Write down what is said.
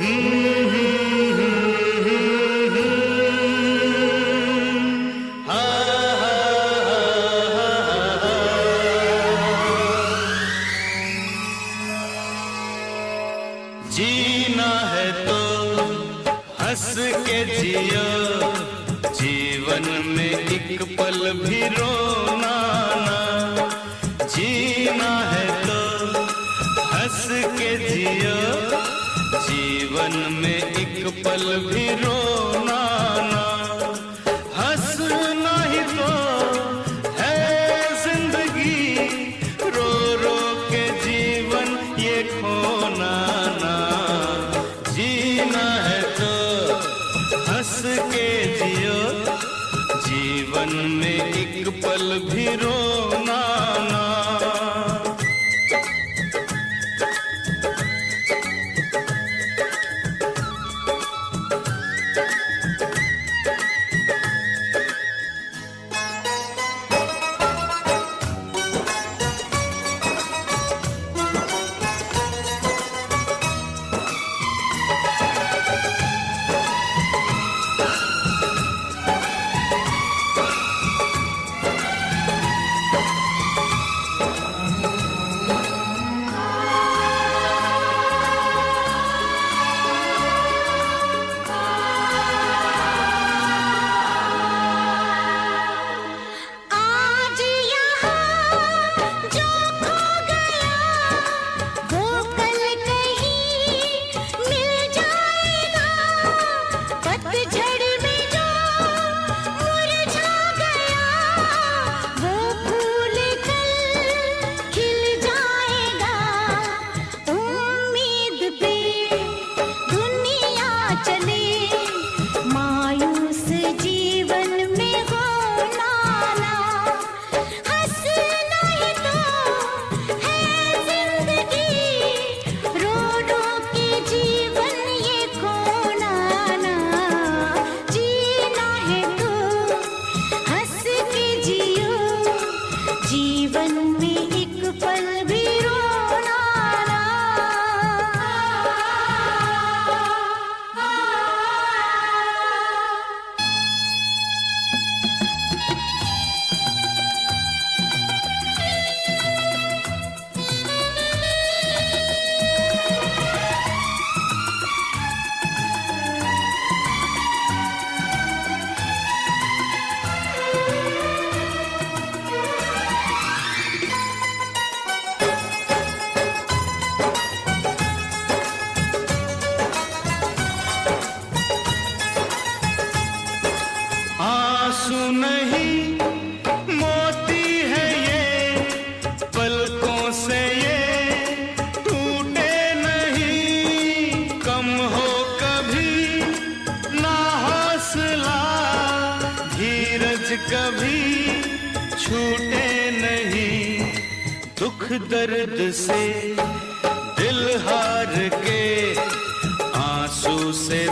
जीना है तो हंस के जियो। जीवन में पल भी रोना ना। जीना है तो जीवन में एक पल भी रोना ना। हंसना ही तो है ज़िंदगी। रो रो के जीवन ये खोना ना। जीना है तो हंस के जियो। जीवन में एक पल भी रोना आँसू नहीं, मोती है ये, पलकों से ये टूटे नहीं। कम हो कभी ना हौसला, धीरज कभी छूटे नहीं। दुख दर्द से दिल हार के आँसू से